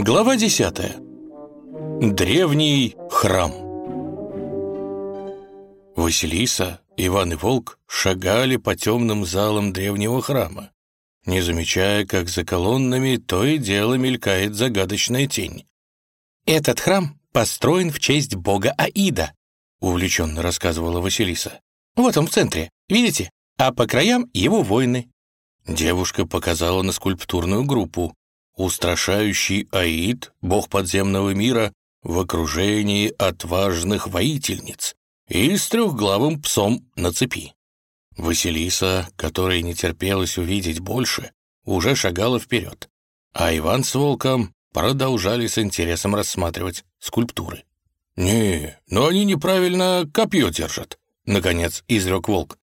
Глава 10. Древний храм. Василиса, Иван и Волк шагали по темным залам древнего храма, не замечая, как за колоннами то и дело мелькает загадочная тень. «Этот храм построен в честь бога Аида», — увлеченно рассказывала Василиса. «Вот он в центре, видите? А по краям его воины». Девушка показала на скульптурную группу. Устрашающий Аид, бог подземного мира, в окружении отважных воительниц и с трехглавым псом на цепи. Василиса, которой не терпелось увидеть больше, уже шагала вперед, а Иван с Волком продолжали с интересом рассматривать скульптуры. «Не, но они неправильно копье держат», — наконец изрек Волк.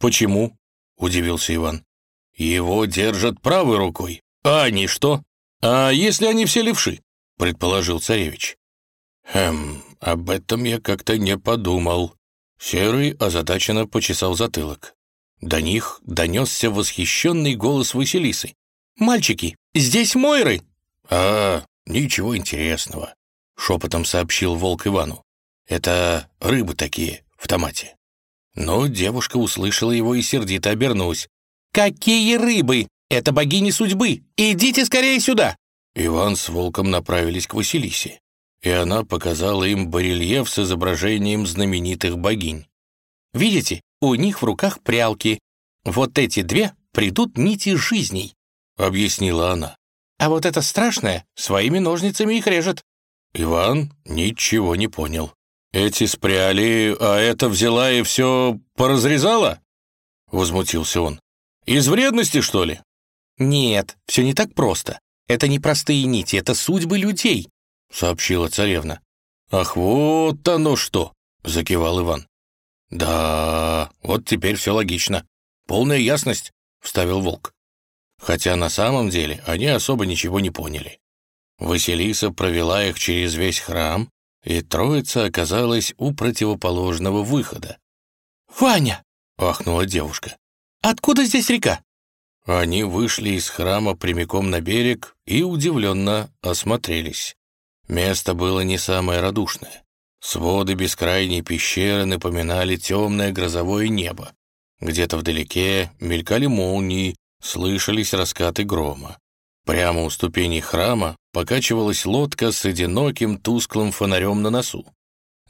«Почему?» — удивился Иван. «Его держат правой рукой, а они что? А если они все левши?» — предположил царевич. «Хм, об этом я как-то не подумал». Серый озадаченно почесал затылок. До них донесся восхищенный голос Василисы. «Мальчики, здесь Мойры!» «А, ничего интересного», — шепотом сообщил волк Ивану. «Это рыбы такие в томате». Но девушка услышала его и сердито обернулась. «Какие рыбы? Это богини судьбы! Идите скорее сюда!» Иван с волком направились к Василисе и она показала им барельеф с изображением знаменитых богинь. «Видите, у них в руках прялки. Вот эти две придут нити жизней», — объяснила она. «А вот это страшное своими ножницами их режет». Иван ничего не понял. «Эти спряли, а это взяла и все поразрезала?» — возмутился он. «Из вредности, что ли?» «Нет, все не так просто. Это не простые нити, это судьбы людей. — сообщила царевна. «Ах, вот оно что!» — закивал Иван. «Да, вот теперь все логично. Полная ясность», — вставил волк. Хотя на самом деле они особо ничего не поняли. Василиса провела их через весь храм, и троица оказалась у противоположного выхода. «Ваня!» — ахнула девушка. «Откуда здесь река?» Они вышли из храма прямиком на берег и удивленно осмотрелись. Место было не самое радушное. Своды бескрайней пещеры напоминали темное грозовое небо. Где-то вдалеке мелькали молнии, слышались раскаты грома. Прямо у ступеней храма покачивалась лодка с одиноким тусклым фонарем на носу.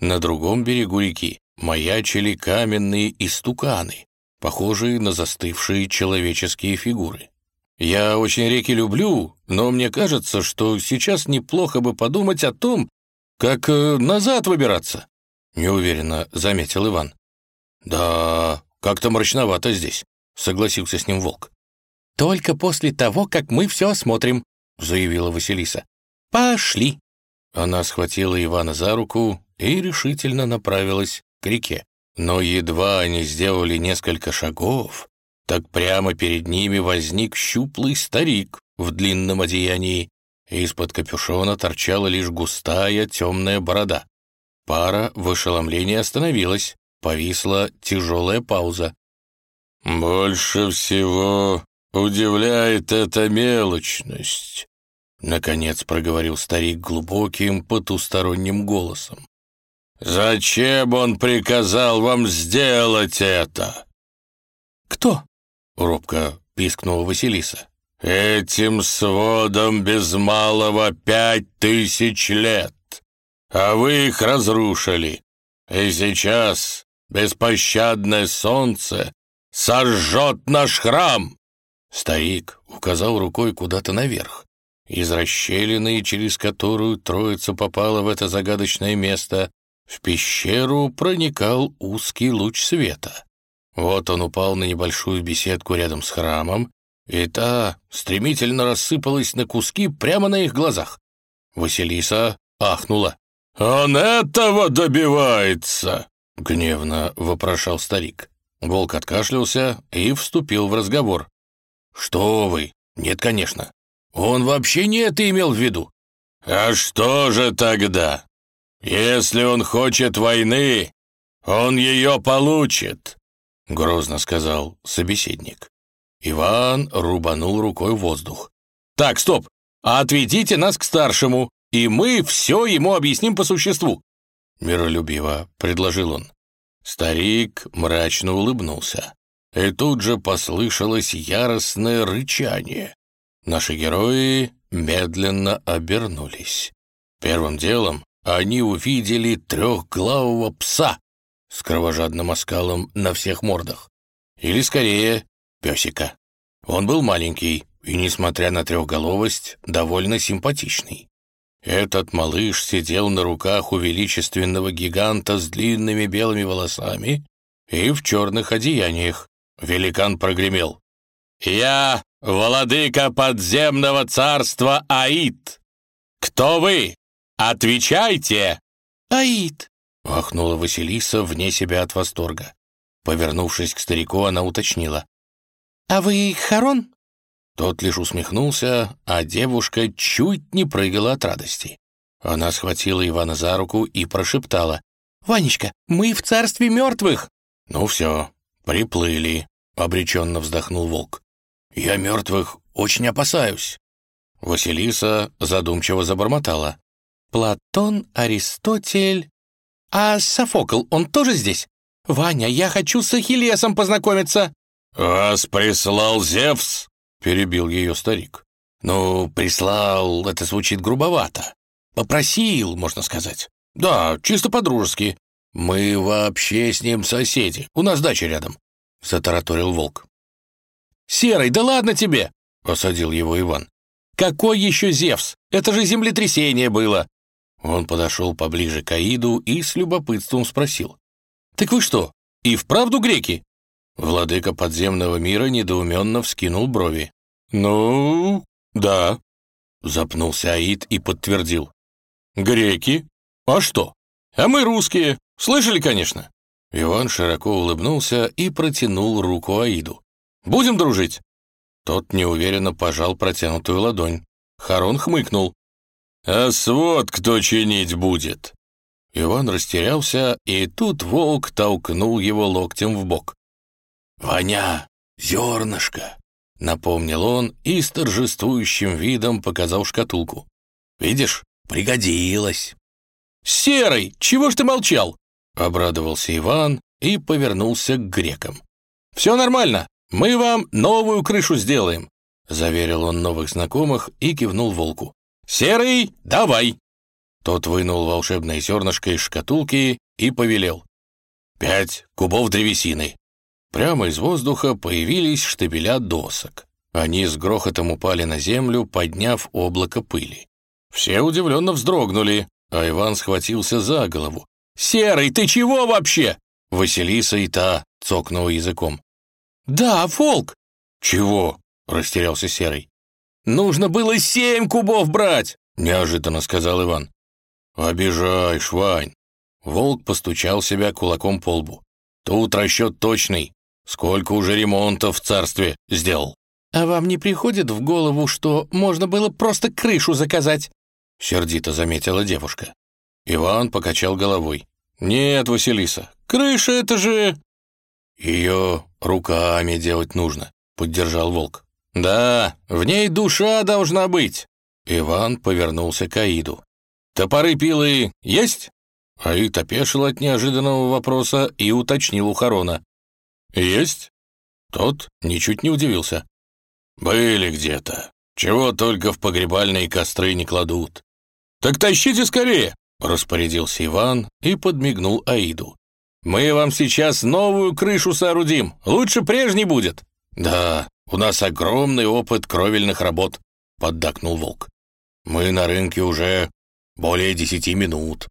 На другом берегу реки маячили каменные истуканы, похожие на застывшие человеческие фигуры. Я очень реки люблю, но мне кажется, что сейчас неплохо бы подумать о том, как э, назад выбираться», — неуверенно заметил Иван. «Да, как-то мрачновато здесь», — согласился с ним Волк. «Только после того, как мы все осмотрим», — заявила Василиса. «Пошли». Она схватила Ивана за руку и решительно направилась к реке. Но едва они сделали несколько шагов, так прямо перед ними возник щуплый старик в длинном одеянии, из-под капюшона торчала лишь густая темная борода. Пара в ошеломлении остановилась, повисла тяжелая пауза. «Больше всего удивляет эта мелочность», — наконец проговорил старик глубоким потусторонним голосом. «Зачем он приказал вам сделать это?» «Кто?» — робко пискнула Василиса. «Этим сводом без малого пять тысяч лет, а вы их разрушили, и сейчас беспощадное солнце сожжет наш храм!» Старик указал рукой куда-то наверх. Из расщелины, через которую троица попала в это загадочное место, в пещеру проникал узкий луч света. Вот он упал на небольшую беседку рядом с храмом, и та стремительно рассыпалась на куски прямо на их глазах. Василиса ахнула. «Он этого добивается!» — гневно вопрошал старик. Волк откашлялся и вступил в разговор. «Что вы? Нет, конечно. Он вообще не это имел в виду». «А что же тогда? Если он хочет войны, он ее получит. — грозно сказал собеседник. Иван рубанул рукой воздух. «Так, стоп! отведите нас к старшему, и мы все ему объясним по существу». Миролюбиво предложил он. Старик мрачно улыбнулся. И тут же послышалось яростное рычание. Наши герои медленно обернулись. Первым делом они увидели трехглавого пса с кровожадным оскалом на всех мордах. Или, скорее, песика. Он был маленький и, несмотря на трехголовость, довольно симпатичный. Этот малыш сидел на руках у величественного гиганта с длинными белыми волосами и в черных одеяниях. Великан прогремел. «Я владыка подземного царства Аид! Кто вы? Отвечайте!» «Аид!» — ахнула Василиса вне себя от восторга. Повернувшись к старику, она уточнила. «А вы Харон?» Тот лишь усмехнулся, а девушка чуть не прыгала от радости. Она схватила Ивана за руку и прошептала. «Ванечка, мы в царстве мертвых!» «Ну все, приплыли», — обреченно вздохнул волк. «Я мертвых очень опасаюсь». Василиса задумчиво забормотала. «Платон, Аристотель... А Софокл, он тоже здесь? Ваня, я хочу с Ахиллесом познакомиться!» «Вас прислал Зевс!» — перебил ее старик. «Ну, прислал, это звучит грубовато. Попросил, можно сказать. Да, чисто по-дружески. Мы вообще с ним соседи, у нас дача рядом», — затараторил волк. «Серый, да ладно тебе!» — осадил его Иван. «Какой еще Зевс? Это же землетрясение было!» Он подошел поближе к Аиду и с любопытством спросил. «Так вы что, и вправду греки?» Владыка подземного мира недоуменно вскинул брови. «Ну, да», — запнулся Аид и подтвердил. «Греки? А что? А мы русские. Слышали, конечно». Иван широко улыбнулся и протянул руку Аиду. «Будем дружить?» Тот неуверенно пожал протянутую ладонь. Харон хмыкнул. «А свод кто чинить будет?» Иван растерялся, и тут волк толкнул его локтем в бок. «Ваня, зернышко!» — напомнил он и с торжествующим видом показал шкатулку. «Видишь, пригодилось!» «Серый, чего ж ты молчал?» — обрадовался Иван и повернулся к грекам. «Все нормально, мы вам новую крышу сделаем», — заверил он новых знакомых и кивнул волку. «Серый, давай!» Тот вынул волшебное зернышко из шкатулки и повелел. «Пять кубов древесины, Прямо из воздуха появились штабеля досок. Они с грохотом упали на землю, подняв облако пыли. Все удивленно вздрогнули, а Иван схватился за голову. «Серый, ты чего вообще?» Василиса и та цокнула языком. «Да, волк!» «Чего?» — растерялся Серый. «Нужно было семь кубов брать!» — неожиданно сказал Иван. «Обижаешь, Вань!» Волк постучал себя кулаком по лбу. «Тут расчет точный. Сколько уже ремонтов в царстве сделал?» «А вам не приходит в голову, что можно было просто крышу заказать?» Сердито заметила девушка. Иван покачал головой. «Нет, Василиса, крыша — это же...» «Ее руками делать нужно», — поддержал волк. «Да, в ней душа должна быть». Иван повернулся к Аиду. «Топоры пилы есть?» Аид опешил от неожиданного вопроса и уточнил у Харона. «Есть?» Тот ничуть не удивился. «Были где-то. Чего только в погребальные костры не кладут». «Так тащите скорее!» — распорядился Иван и подмигнул Аиду. «Мы вам сейчас новую крышу соорудим. Лучше прежней будет». «Да, у нас огромный опыт кровельных работ», — поддакнул Волк. «Мы на рынке уже более десяти минут».